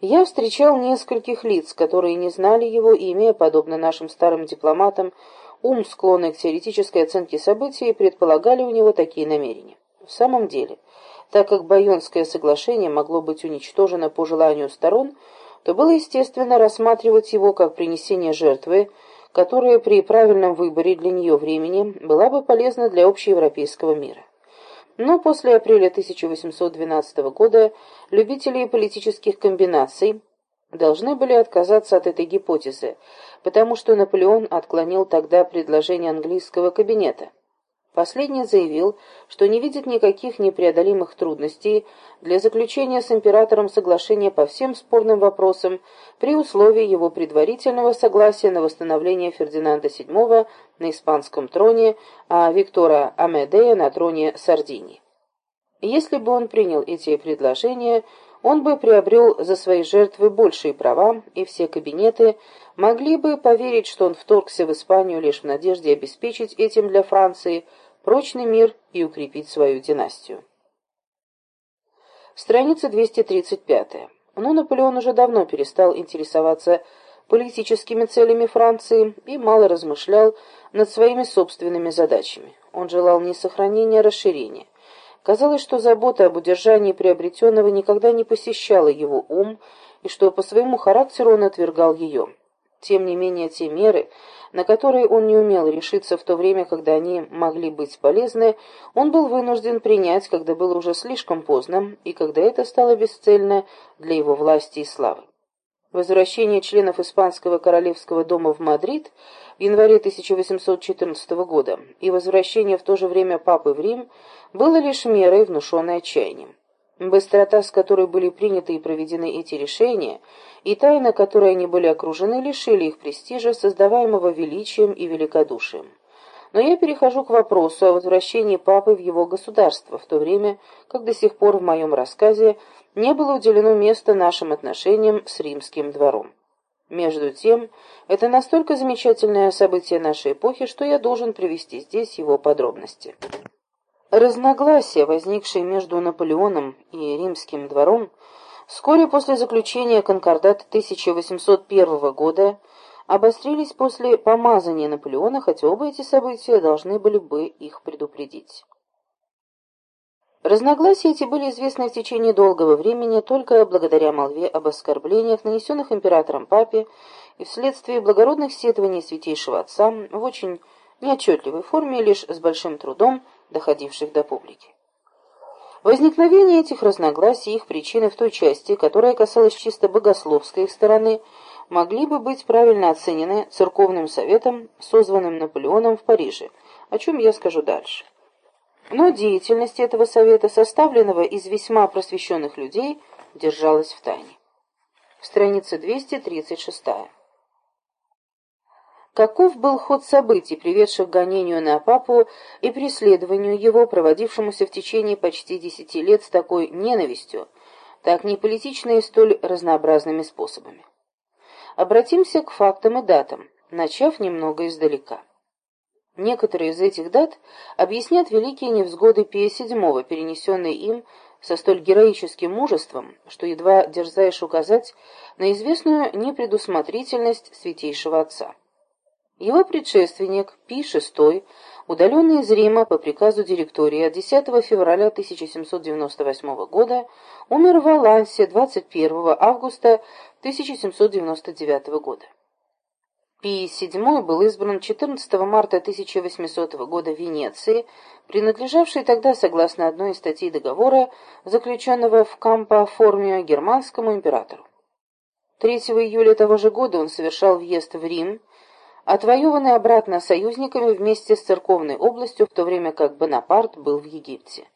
Я встречал нескольких лиц, которые не знали его и, имея, подобно нашим старым дипломатам, ум, склонный к теоретической оценке событий, предполагали у него такие намерения. В самом деле, так как Байонское соглашение могло быть уничтожено по желанию сторон, то было естественно рассматривать его как принесение жертвы, которая при правильном выборе для нее времени была бы полезна для общеевропейского мира. Но после апреля 1812 года любители политических комбинаций должны были отказаться от этой гипотезы, потому что Наполеон отклонил тогда предложение английского кабинета – Последний заявил, что не видит никаких непреодолимых трудностей для заключения с императором соглашения по всем спорным вопросам при условии его предварительного согласия на восстановление Фердинанда VII на испанском троне, а Виктора Амедея на троне Сардинии. Если бы он принял эти предложения, он бы приобрел за свои жертвы большие права, и все кабинеты могли бы поверить, что он вторгся в Испанию лишь в надежде обеспечить этим для Франции – прочный мир и укрепить свою династию. Страница 235. Но Наполеон уже давно перестал интересоваться политическими целями Франции и мало размышлял над своими собственными задачами. Он желал не сохранения, а расширения. Казалось, что забота об удержании приобретенного никогда не посещала его ум, и что по своему характеру он отвергал ее. Тем не менее, те меры, на которые он не умел решиться в то время, когда они могли быть полезны, он был вынужден принять, когда было уже слишком поздно, и когда это стало бесцельно для его власти и славы. Возвращение членов Испанского королевского дома в Мадрид в январе 1814 года и возвращение в то же время папы в Рим было лишь мерой, внушенной отчаянием. Быстрота, с которой были приняты и проведены эти решения, и тайна, которой они были окружены, лишили их престижа, создаваемого величием и великодушием. Но я перехожу к вопросу о возвращении папы в его государство, в то время, как до сих пор в моем рассказе не было уделено места нашим отношениям с римским двором. Между тем, это настолько замечательное событие нашей эпохи, что я должен привести здесь его подробности. Разногласия, возникшие между Наполеоном и римским двором, вскоре после заключения конкордата 1801 года обострились после помазания Наполеона, хотя оба эти события должны были бы их предупредить. Разногласия эти были известны в течение долгого времени только благодаря молве об оскорблениях, нанесенных императором папе, и вследствие благородных сетований святейшего отца в очень неотчетливой форме, лишь с большим трудом, доходивших до публики. Возникновение этих разногласий и их причины в той части, которая касалась чисто богословской стороны, могли бы быть правильно оценены церковным советом, созванным Наполеоном в Париже, о чем я скажу дальше. Но деятельность этого совета, составленного из весьма просвещенных людей, держалась в тайне. Страница 236. Каков был ход событий, приведших к гонению на папу и преследованию его, проводившемуся в течение почти десяти лет с такой ненавистью, так неполитичной и столь разнообразными способами? Обратимся к фактам и датам, начав немного издалека. Некоторые из этих дат объяснят великие невзгоды Пия VII, перенесенные им со столь героическим мужеством, что едва дерзаешь указать на известную непредусмотрительность святейшего отца. Его предшественник Пи VI, удаленный из Рима по приказу директории от 10 февраля 1798 года, умер в Алансе 21 августа 1799 года. Пий VII был избран 14 марта 1800 года в Венеции, принадлежавшей тогда, согласно одной из статей договора, заключенного в Кампо-Формио германскому императору. 3 июля того же года он совершал въезд в Рим, отвоеванный обратно союзниками вместе с церковной областью, в то время как Бонапарт был в Египте.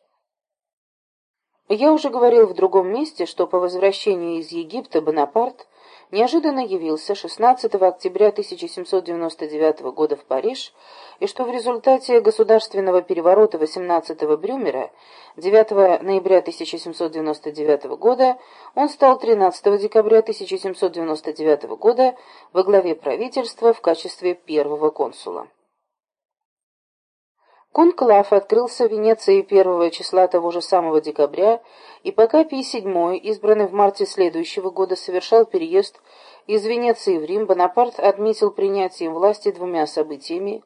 Я уже говорил в другом месте, что по возвращению из Египта Бонапарт неожиданно явился 16 октября 1799 года в Париж, и что в результате государственного переворота 18-го Брюмера 9 ноября 1799 года он стал 13 декабря 1799 года во главе правительства в качестве первого консула. Конклав открылся в Венеции 1 числа того же самого декабря, и пока Пий VII, избранный в марте следующего года, совершал переезд из Венеции в Рим, Бонапарт отметил принятием власти двумя событиями,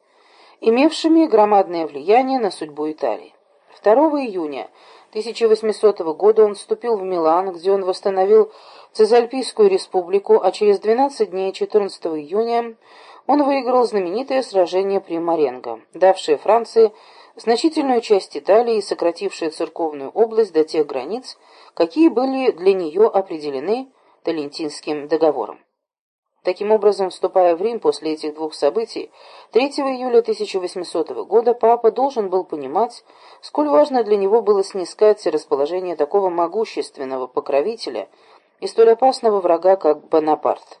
имевшими громадное влияние на судьбу Италии. 2 июня 1800 года он вступил в Милан, где он восстановил Цезальпийскую республику, а через 12 дней, 14 июня, он выиграл знаменитое сражение при Маренго, давшее Франции значительную часть Италии и сократившее церковную область до тех границ, какие были для нее определены Талентинским договором. Таким образом, вступая в Рим после этих двух событий, 3 июля 1800 года папа должен был понимать, сколь важно для него было снискать расположение такого могущественного покровителя и столь опасного врага, как Бонапарт.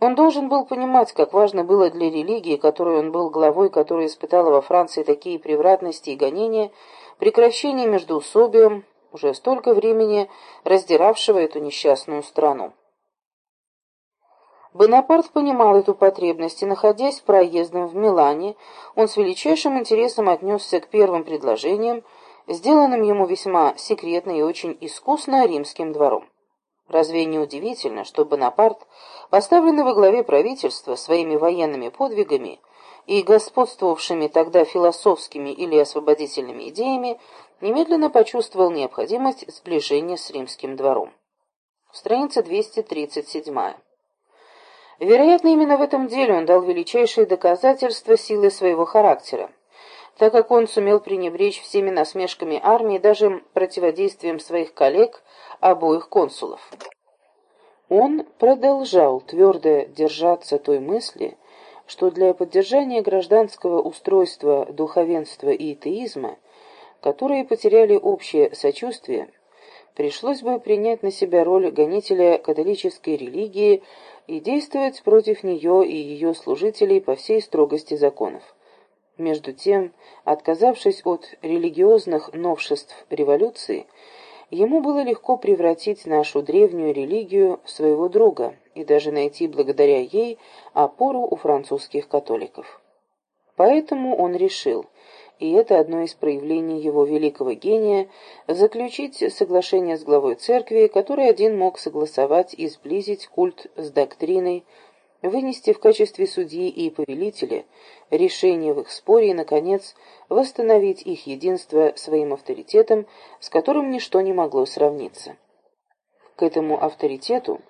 Он должен был понимать, как важно было для религии, которой он был главой, которая испытала во Франции такие превратности и гонения, прекращение междоусобием, уже столько времени раздиравшего эту несчастную страну. Бонапарт понимал эту потребность, и, находясь проездом в Милане, он с величайшим интересом отнесся к первым предложениям, сделанным ему весьма секретно и очень искусно римским двором. Разве не удивительно, что Бонапарт, поставленный во главе правительства своими военными подвигами и господствовавшими тогда философскими или освободительными идеями, немедленно почувствовал необходимость сближения с римским двором. Страница 237. Вероятно, именно в этом деле он дал величайшие доказательства силы своего характера так как он сумел пренебречь всеми насмешками армии, даже противодействием своих коллег, обоих консулов. Он продолжал твердо держаться той мысли, что для поддержания гражданского устройства духовенства и атеизма, которые потеряли общее сочувствие, пришлось бы принять на себя роль гонителя католической религии и действовать против нее и ее служителей по всей строгости законов. Между тем, отказавшись от религиозных новшеств революции, ему было легко превратить нашу древнюю религию в своего друга и даже найти благодаря ей опору у французских католиков. Поэтому он решил, и это одно из проявлений его великого гения, заключить соглашение с главой церкви, который один мог согласовать и сблизить культ с доктриной, вынести в качестве судьи и повелителя решение в их споре и, наконец, восстановить их единство своим авторитетом, с которым ничто не могло сравниться. К этому авторитету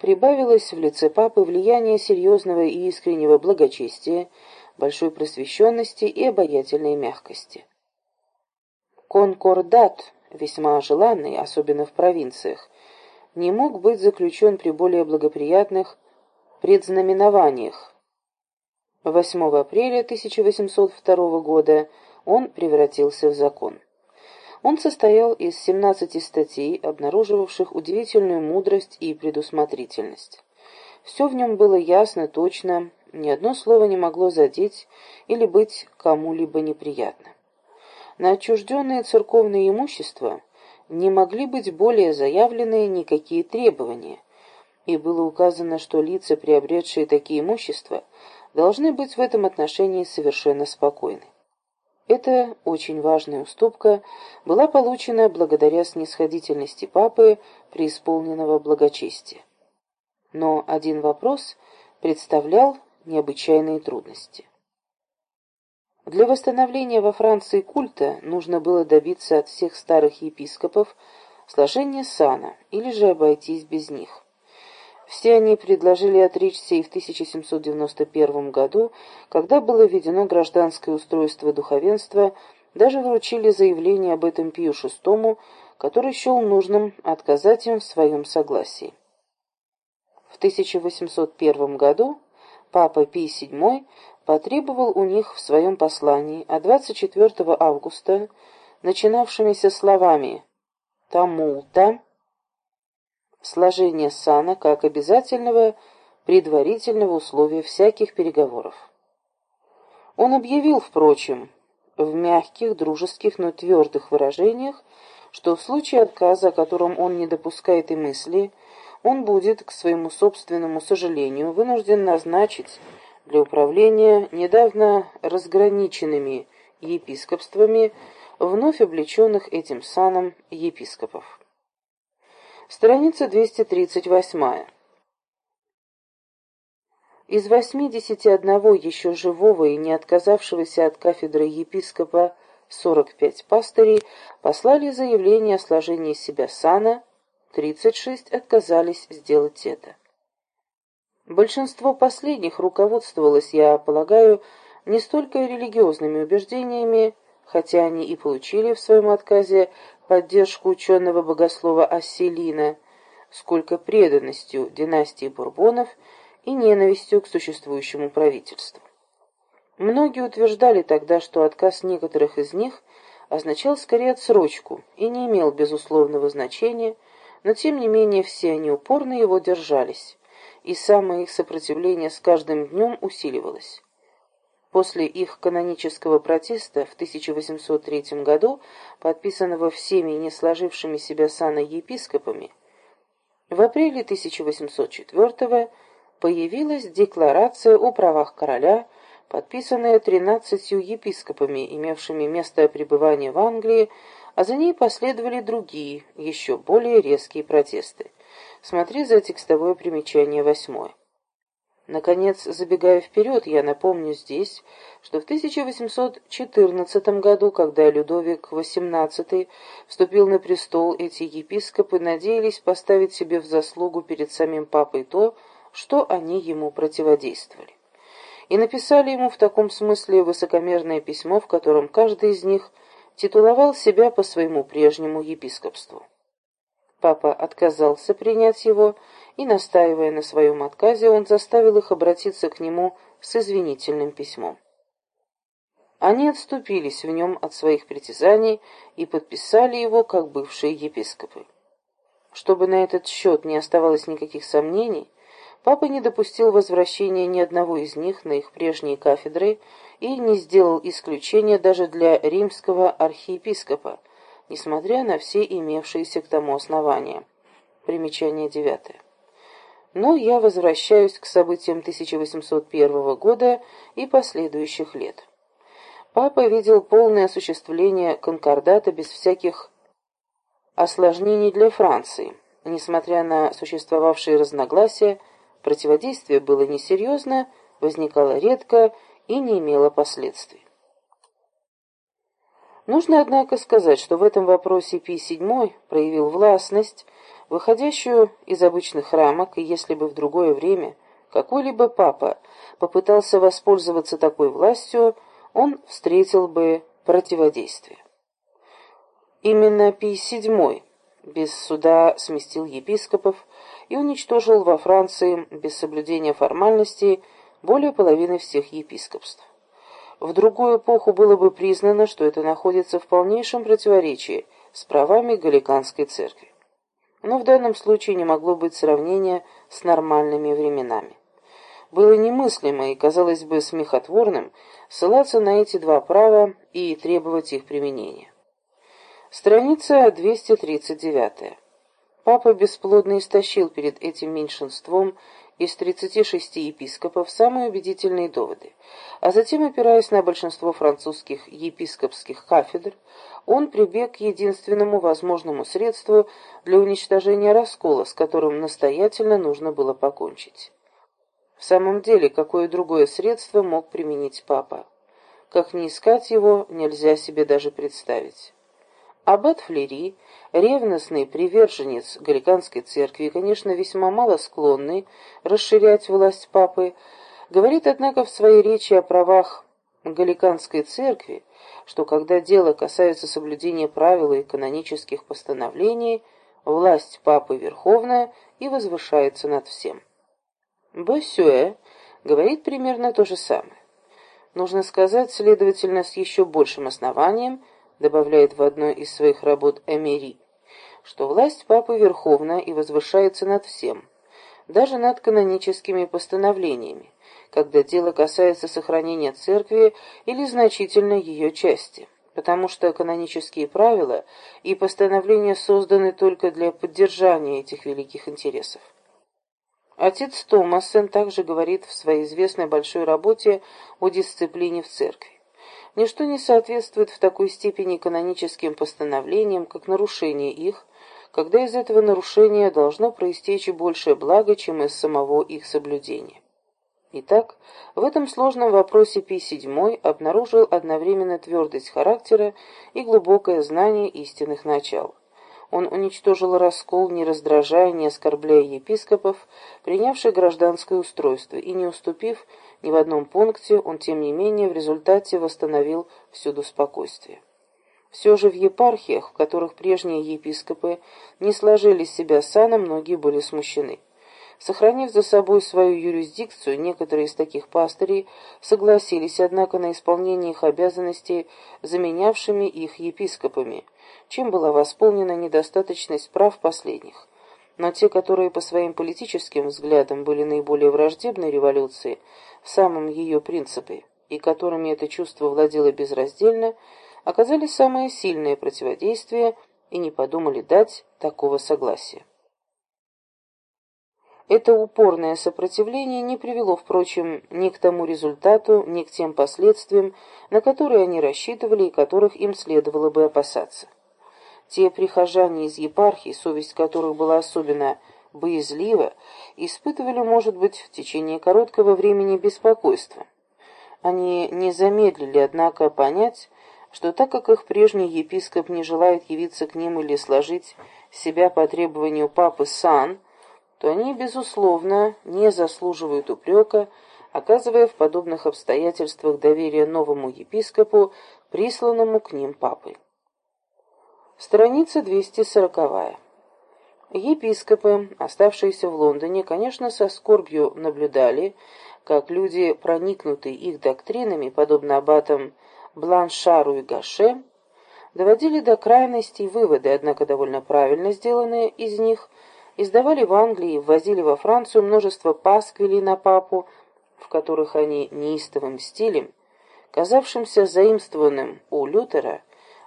прибавилось в лице папы влияние серьезного и искреннего благочестия, большой просвещенности и обаятельной мягкости. Конкордат, весьма желанный, особенно в провинциях, не мог быть заключен при более благоприятных предзнаменованиях. 8 апреля 1802 года он превратился в закон. Он состоял из 17 статей, обнаруживавших удивительную мудрость и предусмотрительность. Все в нем было ясно, точно, ни одно слово не могло задеть или быть кому-либо неприятно. На отчужденное церковное имущество не могли быть более заявленные никакие требования, и было указано, что лица, приобретшие такие имущества, должны быть в этом отношении совершенно спокойны. Эта очень важная уступка была получена благодаря снисходительности папы, преисполненного благочестия. Но один вопрос представлял необычайные трудности. Для восстановления во Франции культа нужно было добиться от всех старых епископов сложения сана или же обойтись без них. Все они предложили отречься и в 1791 году, когда было введено гражданское устройство духовенства, даже вручили заявление об этом Пию VI, который счел нужным отказать им в своем согласии. В 1801 году папа Пий VII потребовал у них в своем послании, а 24 августа, начинавшимися словами «Тамулта», сложение сана как обязательного предварительного условия всяких переговоров. Он объявил, впрочем, в мягких, дружеских, но твердых выражениях, что в случае отказа, о котором он не допускает и мысли, он будет, к своему собственному сожалению, вынужден назначить для управления недавно разграниченными епископствами вновь облеченных этим саном епископов. Страница 238. Из 81 еще живого и не отказавшегося от кафедры епископа 45 пастырей послали заявление о сложении себя сана, 36 отказались сделать это. Большинство последних руководствовалось, я полагаю, не столько религиозными убеждениями, хотя они и получили в своем отказе поддержку ученого богослова Асселина, сколько преданностью династии Бурбонов и ненавистью к существующему правительству. Многие утверждали тогда, что отказ некоторых из них означал скорее отсрочку и не имел безусловного значения, но тем не менее все они упорно его держались, и самое их сопротивление с каждым днем усиливалось. После их канонического протеста в 1803 году, подписанного всеми не сложившими себя сана епископами, в апреле 1804 появилась декларация о правах короля, подписанная тринадцатью епископами, имевшими место пребывания в Англии, а за ней последовали другие, еще более резкие протесты. Смотри за текстовое примечание восьмое. Наконец, забегая вперед, я напомню здесь, что в 1814 году, когда Людовик XVIII вступил на престол, эти епископы надеялись поставить себе в заслугу перед самим папой то, что они ему противодействовали. И написали ему в таком смысле высокомерное письмо, в котором каждый из них титуловал себя по своему прежнему епископству. Папа отказался принять его, и, настаивая на своем отказе, он заставил их обратиться к нему с извинительным письмом. Они отступились в нем от своих притязаний и подписали его как бывшие епископы. Чтобы на этот счет не оставалось никаких сомнений, папа не допустил возвращения ни одного из них на их прежние кафедры и не сделал исключения даже для римского архиепископа, несмотря на все имевшиеся к тому основания. Примечание девятое. Но я возвращаюсь к событиям 1801 года и последующих лет. Папа видел полное осуществление конкордата без всяких осложнений для Франции. Несмотря на существовавшие разногласия, противодействие было несерьезно, возникало редко и не имело последствий. Нужно, однако, сказать, что в этом вопросе Пий VII проявил властность, выходящую из обычных рамок, и если бы в другое время какой-либо папа попытался воспользоваться такой властью, он встретил бы противодействие. Именно Пий VII без суда сместил епископов и уничтожил во Франции без соблюдения формальностей более половины всех епископств. В другую эпоху было бы признано, что это находится в полнейшем противоречии с правами Галиканской церкви но в данном случае не могло быть сравнения с нормальными временами. Было немыслимо и, казалось бы, смехотворным ссылаться на эти два права и требовать их применения. Страница 239. Папа бесплодно истощил перед этим меньшинством из 36 епископов самые убедительные доводы, а затем, опираясь на большинство французских епископских кафедр, он прибег к единственному возможному средству для уничтожения раскола, с которым настоятельно нужно было покончить. В самом деле, какое другое средство мог применить папа? Как не искать его, нельзя себе даже представить. Аббат Флери, ревностный приверженец Галиканской церкви, конечно, весьма мало склонный расширять власть папы, говорит, однако, в своей речи о правах Галиканской церкви, что когда дело касается соблюдения правил и канонических постановлений, власть папы верховная и возвышается над всем. Боссюэ говорит примерно то же самое. Нужно сказать, следовательно, с еще большим основанием – добавляет в одной из своих работ Эмери, что власть папы верховна и возвышается над всем, даже над каноническими постановлениями, когда дело касается сохранения церкви или значительной ее части, потому что канонические правила и постановления созданы только для поддержания этих великих интересов. Отец Томасон также говорит в своей известной большой работе о дисциплине в церкви. Ничто не соответствует в такой степени каноническим постановлениям, как нарушение их, когда из этого нарушения должно проистечь большее благо, чем из самого их соблюдения. Итак, в этом сложном вопросе Пи VII обнаружил одновременно твердость характера и глубокое знание истинных начал. Он уничтожил раскол, не раздражая, не оскорбляя епископов, принявших гражданское устройство, и не уступив ни в одном пункте, он, тем не менее, в результате восстановил всюду спокойствие. Все же в епархиях, в которых прежние епископы не сложили себя сана, многие были смущены. Сохранив за собой свою юрисдикцию, некоторые из таких пастырей согласились, однако, на исполнение их обязанностей заменявшими их епископами, чем была восполнена недостаточность прав последних. Но те, которые по своим политическим взглядам были наиболее враждебны революции, в самом ее принципе, и которыми это чувство владело безраздельно, оказали самое сильное противодействие и не подумали дать такого согласия. Это упорное сопротивление не привело, впрочем, ни к тому результату, ни к тем последствиям, на которые они рассчитывали и которых им следовало бы опасаться. Те прихожане из епархии, совесть которых была особенно боязлива, испытывали, может быть, в течение короткого времени беспокойство. Они не замедлили, однако, понять, что так как их прежний епископ не желает явиться к ним или сложить себя по требованию папы сан, то они, безусловно, не заслуживают упрека, оказывая в подобных обстоятельствах доверие новому епископу, присланному к ним папой. Страница 240. Епископы, оставшиеся в Лондоне, конечно, со скорбью наблюдали, как люди, проникнутые их доктринами, подобно аббатам Бланшару и Гаше, доводили до крайностей выводы, однако довольно правильно сделанные из них, издавали в Англии и ввозили во Францию множество пасквилей на папу, в которых они неистовым стилем, казавшимся заимствованным у Лютера,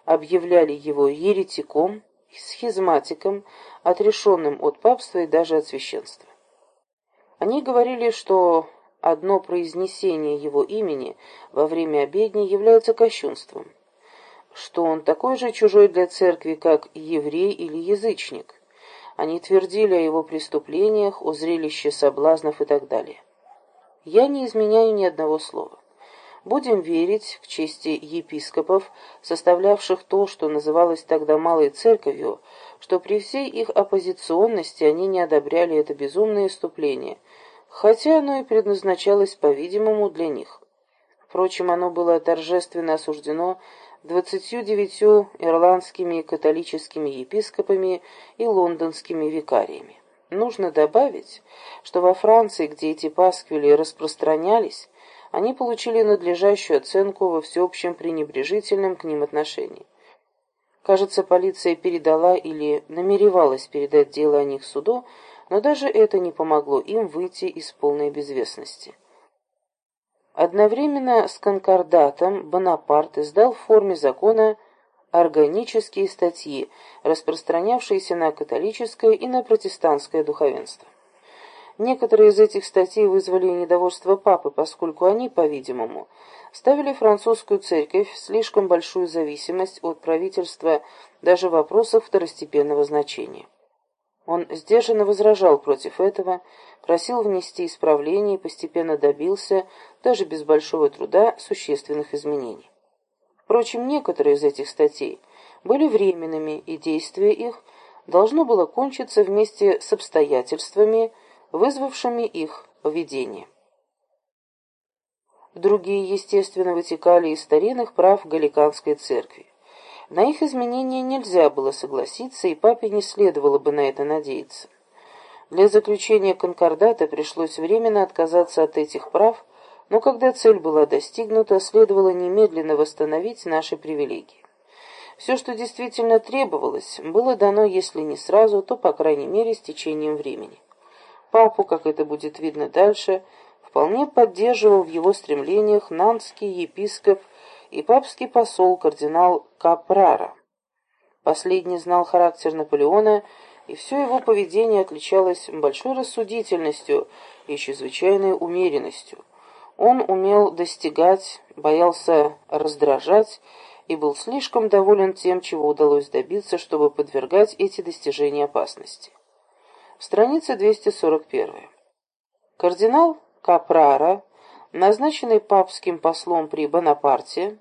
объявляли его еретиком, схизматиком, отрешенным от папства и даже от священства. Они говорили, что одно произнесение его имени во время обедни является кощунством, что он такой же чужой для церкви, как еврей или язычник. Они твердили о его преступлениях, о зрелище соблазнов и так далее. Я не изменяю ни одного слова. Будем верить в чести епископов, составлявших то, что называлось тогда Малой Церковью, что при всей их оппозиционности они не одобряли это безумное иступление – хотя оно и предназначалось, по-видимому, для них. Впрочем, оно было торжественно осуждено двадцатью девятью ирландскими католическими епископами и лондонскими викариями. Нужно добавить, что во Франции, где эти пасквили распространялись, они получили надлежащую оценку во всеобщем пренебрежительном к ним отношении. Кажется, полиция передала или намеревалась передать дело о них суду, но даже это не помогло им выйти из полной безвестности. Одновременно с конкордатом Бонапарт издал в форме закона органические статьи, распространявшиеся на католическое и на протестантское духовенство. Некоторые из этих статей вызвали недовольство папы, поскольку они, по-видимому, ставили французскую церковь в слишком большую зависимость от правительства даже в вопросах второстепенного значения. Он сдержанно возражал против этого, просил внести исправления и постепенно добился, даже без большого труда, существенных изменений. Впрочем, некоторые из этих статей были временными, и действие их должно было кончиться вместе с обстоятельствами, вызвавшими их введение. Другие, естественно, вытекали из старинных прав Галиканской церкви. На их изменения нельзя было согласиться, и папе не следовало бы на это надеяться. Для заключения конкордата пришлось временно отказаться от этих прав, но когда цель была достигнута, следовало немедленно восстановить наши привилегии. Все, что действительно требовалось, было дано, если не сразу, то, по крайней мере, с течением времени. Папу, как это будет видно дальше, вполне поддерживал в его стремлениях нанский епископ и папский посол кардинал Капрара. Последний знал характер Наполеона, и все его поведение отличалось большой рассудительностью и чрезвычайной умеренностью. Он умел достигать, боялся раздражать и был слишком доволен тем, чего удалось добиться, чтобы подвергать эти достижения опасности. Страница 241. Кардинал Капрара, назначенный папским послом при Бонапарте,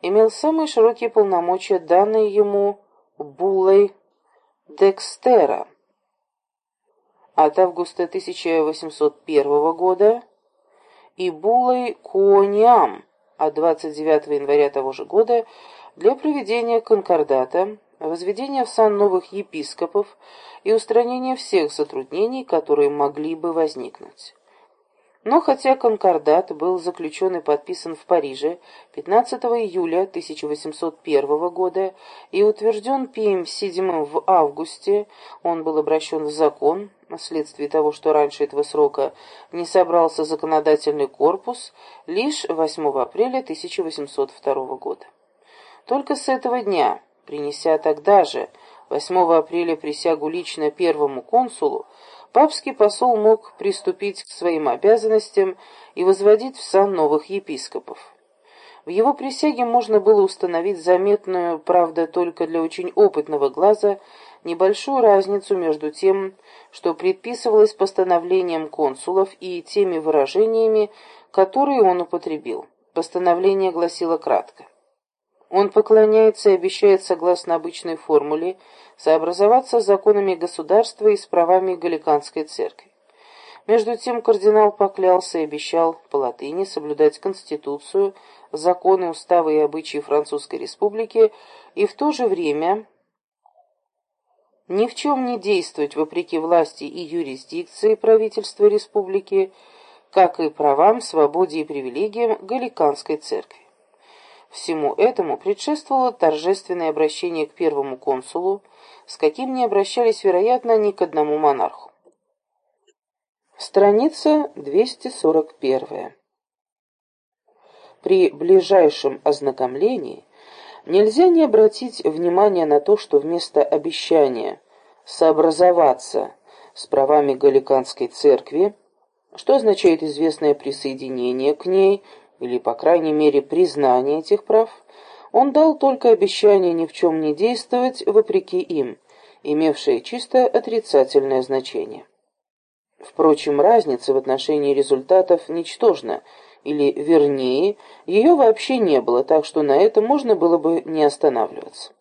имел самые широкие полномочия, данные ему буллой Декстера от августа 1801 года и буллой Куониам от 29 января того же года для проведения конкордата, возведения в сан новых епископов и устранения всех затруднений, которые могли бы возникнуть. Но хотя конкордат был заключен и подписан в Париже 15 июля 1801 года и утвержден Пием VII в августе, он был обращен в закон, вследствие того, что раньше этого срока не собрался законодательный корпус, лишь 8 апреля 1802 года. Только с этого дня, принеся тогда же 8 апреля присягу лично первому консулу, папский посол мог приступить к своим обязанностям и возводить в сан новых епископов. В его присяге можно было установить заметную, правда, только для очень опытного глаза, небольшую разницу между тем, что предписывалось постановлением консулов, и теми выражениями, которые он употребил. Постановление гласило кратко. Он поклоняется и обещает, согласно обычной формуле, сообразоваться с законами государства и с правами Галиканской церкви. Между тем кардинал поклялся и обещал по латыни соблюдать Конституцию, законы, уставы и обычаи Французской Республики и в то же время ни в чем не действовать вопреки власти и юрисдикции правительства республики, как и правам, свободе и привилегиям Галиканской церкви. Всему этому предшествовало торжественное обращение к первому консулу, с каким не обращались, вероятно, ни к одному монарху. Страница 241. При ближайшем ознакомлении нельзя не обратить внимание на то, что вместо обещания сообразоваться с правами Галиканской церкви, что означает известное присоединение к ней – или, по крайней мере, признание этих прав, он дал только обещание ни в чем не действовать вопреки им, имевшее чисто отрицательное значение. Впрочем, разница в отношении результатов ничтожна, или, вернее, ее вообще не было, так что на этом можно было бы не останавливаться.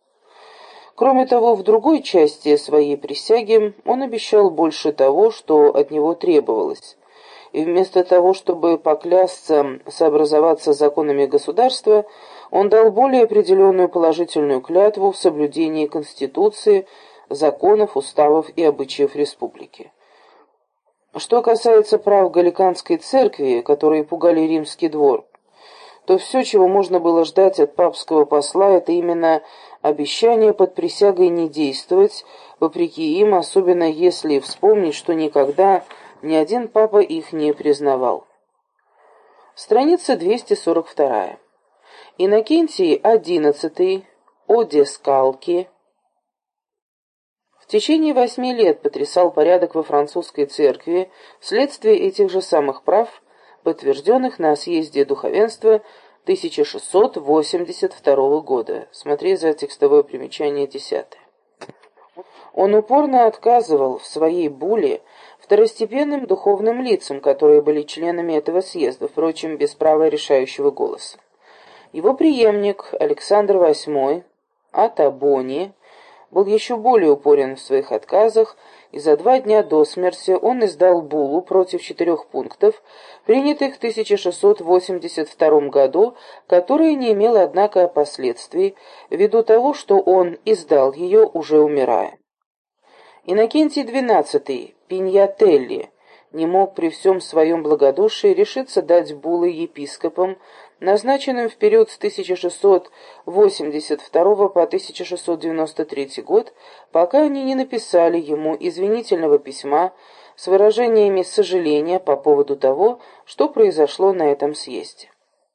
Кроме того, в другой части своей присяги он обещал больше того, что от него требовалось, и вместо того, чтобы поклясться сообразоваться с законами государства, он дал более определенную положительную клятву в соблюдении Конституции, законов, уставов и обычаев республики. Что касается прав Галиканской церкви, которые пугали римский двор, то все, чего можно было ждать от папского посла, это именно обещание под присягой не действовать, вопреки им, особенно если вспомнить, что никогда ни один папа их не признавал. Страница 242. Иннокентий XI о Дескалке в течение восьми лет потрясал порядок во французской церкви вследствие этих же самых прав, подтвержденных на съезде духовенства 1682 года. Смотри за текстовое примечание 10. Он упорно отказывал в своей булле второстепенным духовным лицам, которые были членами этого съезда, впрочем, без права решающего голоса. Его преемник Александр VIII Атабони был еще более упорен в своих отказах, и за два дня до смерти он издал буллу против четырех пунктов, принятых в 1682 году, которая не имела, однако, последствий, ввиду того, что он издал ее, уже умирая. Иннокентий XII, Пиньятелли, не мог при всем своем благодушии решиться дать буллы епископам, назначенным в период с 1682 по 1693 год, пока они не написали ему извинительного письма с выражениями сожаления по поводу того, что произошло на этом съезде.